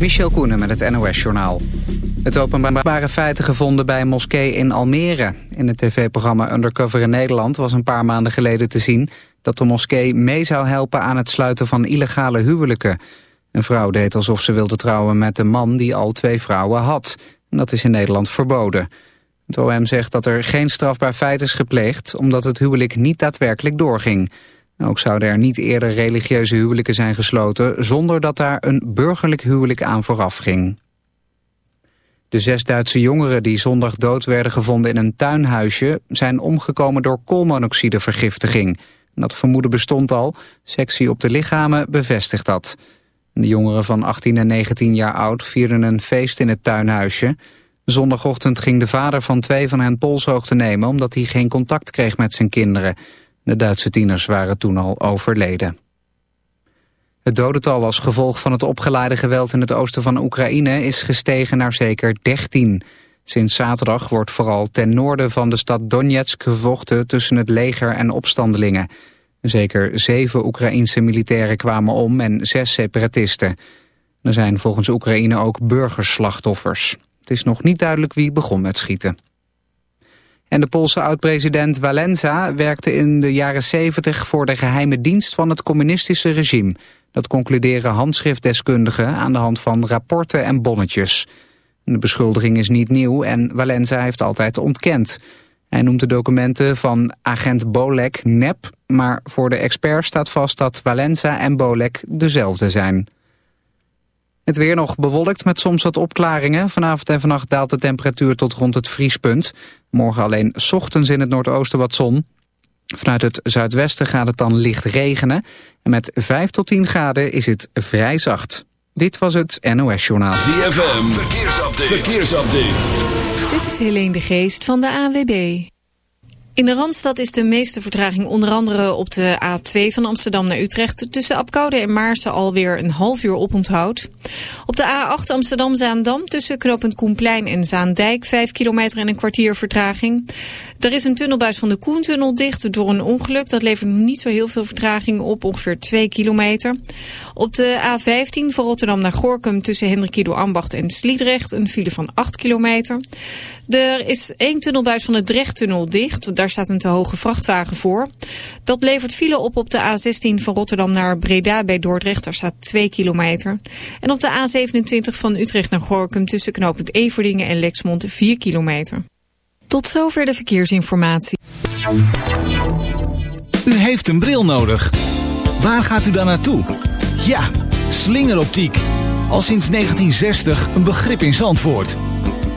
Michel Koenen met het NOS-journaal. Het openbare feiten gevonden bij een moskee in Almere. In het tv-programma Undercover in Nederland was een paar maanden geleden te zien... dat de moskee mee zou helpen aan het sluiten van illegale huwelijken. Een vrouw deed alsof ze wilde trouwen met een man die al twee vrouwen had. Dat is in Nederland verboden. Het OM zegt dat er geen strafbaar feit is gepleegd... omdat het huwelijk niet daadwerkelijk doorging... Ook zouden er niet eerder religieuze huwelijken zijn gesloten... zonder dat daar een burgerlijk huwelijk aan vooraf ging. De zes Duitse jongeren die zondag dood werden gevonden in een tuinhuisje... zijn omgekomen door koolmonoxidevergiftiging. Dat vermoeden bestond al. Sectie op de lichamen bevestigt dat. De jongeren van 18 en 19 jaar oud vierden een feest in het tuinhuisje. Zondagochtend ging de vader van twee van hen polshoogte nemen... omdat hij geen contact kreeg met zijn kinderen... De Duitse tieners waren toen al overleden. Het dodental als gevolg van het opgeleide geweld in het oosten van Oekraïne is gestegen naar zeker 13. Sinds zaterdag wordt vooral ten noorden van de stad Donetsk gevochten tussen het leger en opstandelingen. Zeker zeven Oekraïense militairen kwamen om en zes separatisten. Er zijn volgens Oekraïne ook burgerslachtoffers. Het is nog niet duidelijk wie begon met schieten. En de Poolse oud-president Walenza werkte in de jaren 70 voor de geheime dienst van het communistische regime. Dat concluderen handschriftdeskundigen aan de hand van rapporten en bonnetjes. De beschuldiging is niet nieuw en Walenza heeft altijd ontkend. Hij noemt de documenten van agent Bolek nep, maar voor de expert staat vast dat Walenza en Bolek dezelfde zijn. Het weer nog bewolkt met soms wat opklaringen. Vanavond en vannacht daalt de temperatuur tot rond het vriespunt. Morgen alleen ochtends in het noordoosten wat zon. Vanuit het zuidwesten gaat het dan licht regenen. En met 5 tot 10 graden is het vrij zacht. Dit was het NOS Journaal. ZFM, verkeersupdate. verkeersupdate. Dit is Helene de Geest van de AWB. In de Randstad is de meeste vertraging onder andere op de A2 van Amsterdam naar Utrecht. Tussen Apkoude en Maarsen alweer een half uur oponthoud. Op de A8 Amsterdam-Zaandam tussen knooppunt Koenplein en Zaandijk 5 kilometer en een kwartier vertraging. Er is een tunnelbuis van de Koentunnel dicht door een ongeluk. Dat levert niet zo heel veel vertraging op, ongeveer 2 kilometer. Op de A15 van Rotterdam naar Gorkum tussen Hendrikido Ambacht en Sliedrecht een file van 8 kilometer. Er is één tunnelbuis van de Drechttunnel dicht. Daar staat een te hoge vrachtwagen voor. Dat levert file op op de A16 van Rotterdam naar Breda bij Dordrecht. Daar staat 2 kilometer. En op de A27 van Utrecht naar Gorkum tussen knooppunt Everdingen en Lexmond 4 kilometer. Tot zover de verkeersinformatie. U heeft een bril nodig. Waar gaat u dan naartoe? Ja, slingeroptiek. Al sinds 1960 een begrip in Zandvoort.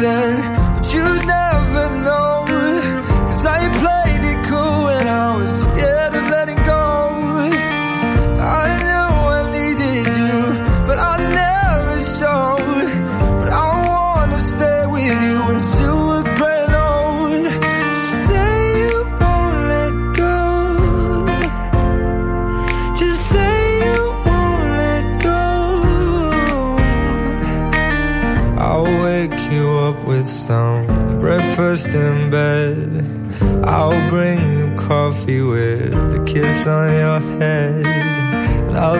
人。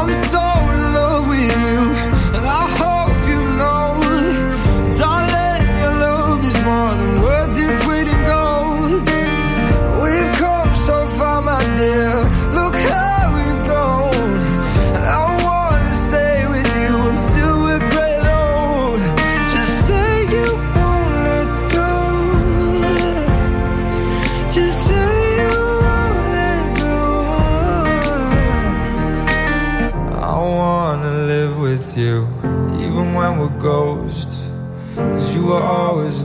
I'm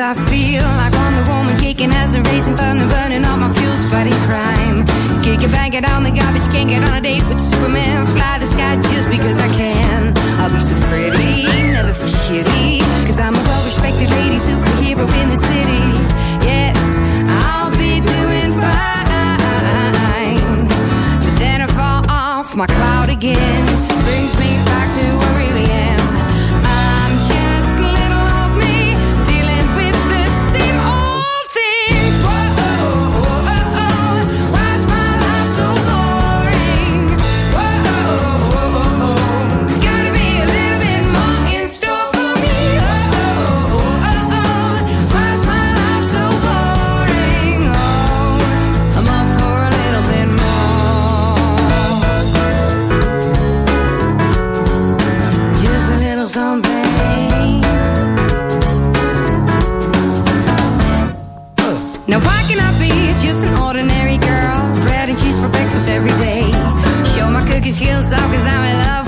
I heels off cause I'm in love.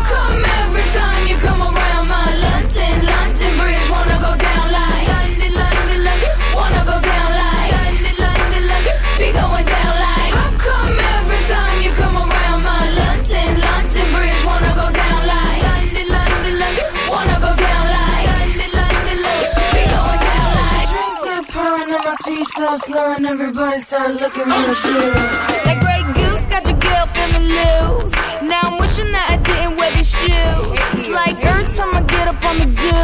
smiling, everybody started looking real uh. shit. That great goose got your girl feeling loose. Now I'm wishing that I didn't wear these shoes. It's like every time I get up on the do,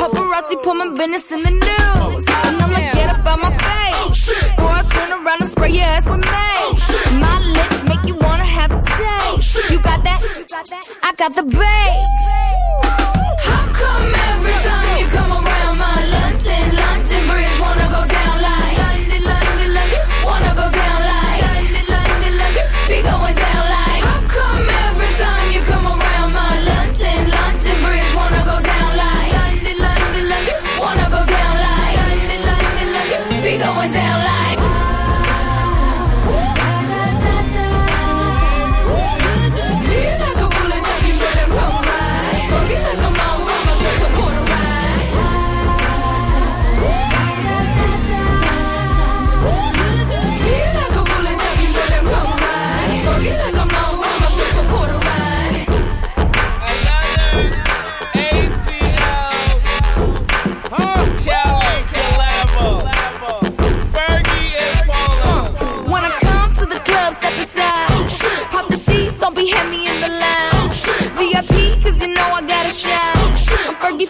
paparazzi put my business in the news. And I'ma like, get up out my face, or I turn around and spray your ass with mace. My lips make you wanna have a taste. You got that? I got the bass.